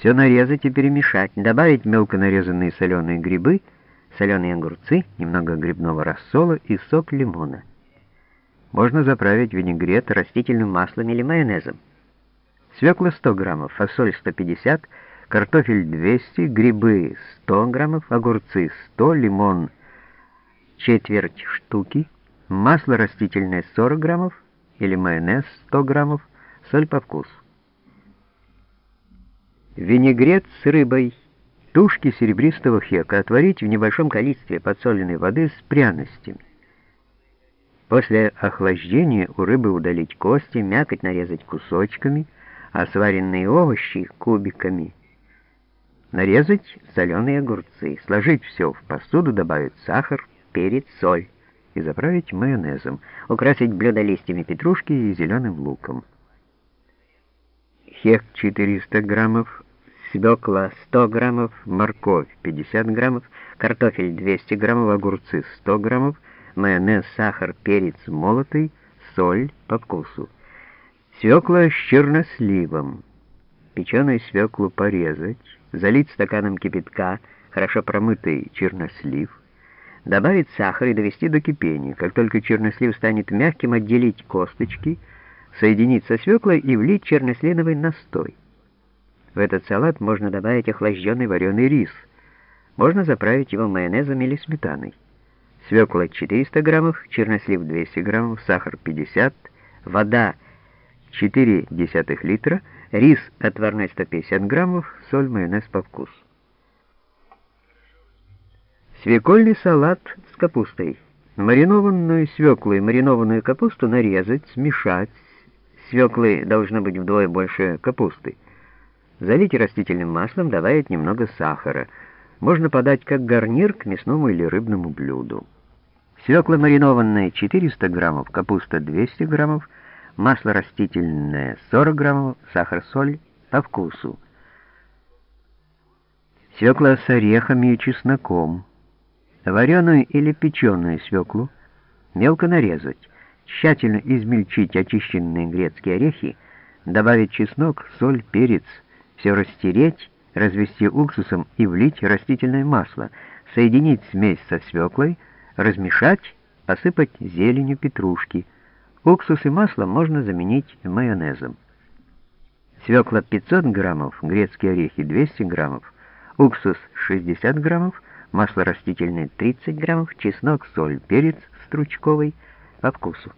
Все нарезать и перемешать, добавить мелко нарезанные соленые грибы, соленые огурцы, немного грибного рассола и сок лимона. Можно заправить винегрет растительным маслом или майонезом. Свекла 100 граммов, фасоль 150, картофель 200, грибы 100 граммов, огурцы 100, лимон четверть штуки, масло растительное 40 граммов или майонез 100 граммов, соль по вкусу. Винегрет с рыбой, тушки серебристого хека отварить в небольшом количестве подсоленной воды с пряностями. После охлаждения у рыбы удалить кости, мякоть нарезать кусочками, а сваренные овощи кубиками. Нарезать соленые огурцы, сложить все в посуду, добавить сахар, перец, соль и заправить майонезом, украсить блюдо листьями петрушки и зеленым луком. Хек 400 граммов, свекла 100 граммов, морковь 50 граммов, картофель 200 граммов, огурцы 100 граммов, майонез, сахар, перец молотый, соль по вкусу. Свекла с черносливом. Печеную свеклу порезать, залить стаканом кипятка, хорошо промытый чернослив, добавить сахар и довести до кипения. Как только чернослив станет мягким, отделить косточки, соединить со свеклой и влить черносливовый настой. В этот салат можно добавить охлажденный вареный рис. Можно заправить его майонезом или сметаной свекла 400 граммов, чернослив 200 граммов, сахар 50, вода 4 десятых литра, рис отварной 150 граммов, соль, майонез по вкусу. Свекольный салат с капустой. Маринованную свеклу и маринованную капусту нарезать, смешать. Свеклы должно быть вдвое больше капусты. Залить растительным маслом, добавить немного сахара. Можно подать как гарнир к мясному или рыбному блюду. Свекла маринованная 400 граммов, капуста 200 граммов, масло растительное 40 граммов, сахар, соль по вкусу. Свекла с орехами и чесноком. Вареную или печеную свеклу мелко нарезать, тщательно измельчить очищенные грецкие орехи, добавить чеснок, соль, перец, все растереть, развести уксусом и влить растительное масло, соединить смесь со свеклой, размешать, посыпать зеленью петрушки. Уксус и масло можно заменить майонезом. Свекла 500 граммов, грецкие орехи 200 граммов, уксус 60 граммов, масло растительное 30 граммов, чеснок, соль, перец стручковый по вкусу.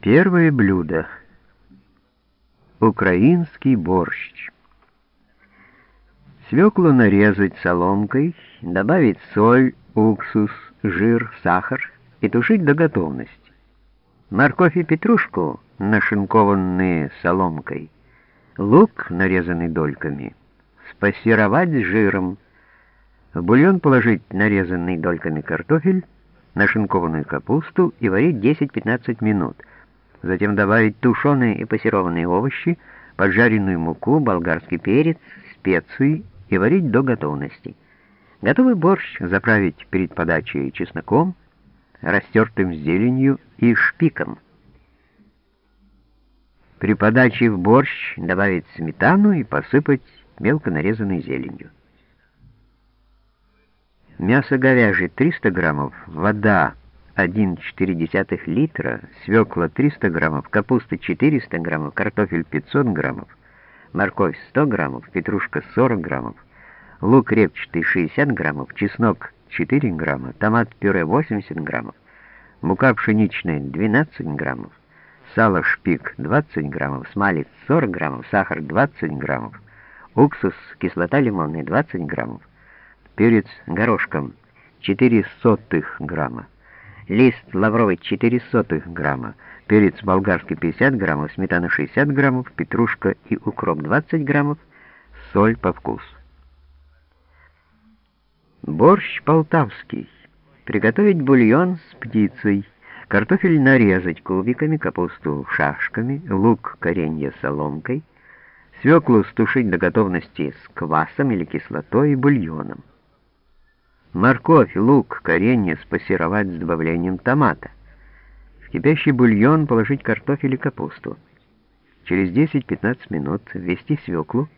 Первое блюдо. Украинский борщ. Свеклу нарезать соломкой, добавить соль, уксус, жир, сахар и тушить до готовности. Морковь и петрушку, нашинкованные соломкой, лук, нарезанный дольками, спассеровать жиром, в бульон положить нарезанный дольками картофель, нашинкованную капусту и варить 10-15 минут. Затем добавить тушеные и пассерованные овощи, поджаренную муку, болгарский перец, специи и варить до готовности. Готовый борщ заправить перед подачей чесноком, растертым зеленью и шпиком. При подаче в борщ добавить сметану и посыпать мелко нарезанной зеленью. Мясо говяжье 300 граммов, вода 1,4 литра, свекла 300 граммов, капуста 400 граммов, картофель 500 граммов, морковь 100 граммов, петрушка 40 граммов, лук репчатый 60 граммов, чеснок 4 грамма, томат-пюре 80 граммов, мука пшеничная 12 граммов, сало шпик 20 граммов, смалец 40 граммов, сахар 20 граммов, уксус, кислота лимонная 20 граммов, перец горошком 4 сотых грамма, лист лавровый 4 сотых грамма, перец болгарский 50 граммов, сметана 60 граммов, петрушка и укроп 20 граммов, соль по вкусу. Борщ полтавский. Приготовить бульон с птицей. Картофель нарезать кубиками, капусту шашками, лук коренья соломкой, свеклу стушить до готовности с квасом или кислотой и бульоном. Морковь, лук, коренья спассеровать с добавлением томата. В кипящий бульон положить картофель и капусту. Через 10-15 минут ввести свеклу,